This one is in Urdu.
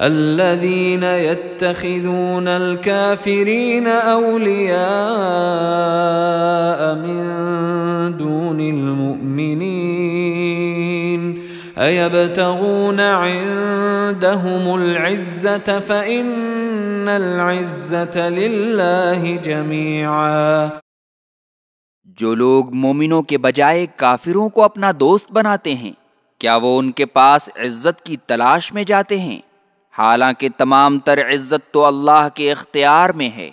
الذين يتخذون الكافرين أولياء من دون المؤمنين أيبتغون عندهم العزة فإن العزة لله جميعا جو لوگ مومنوں کے بجائے کافروں کو اپنا دوست بناتے ہیں، کیا وہ ان کے پاس عزت کی تلاش میں جاتے ہیں؟ حالانکہ تمام تر عزت تو اللہ کے اختیار میں ہے۔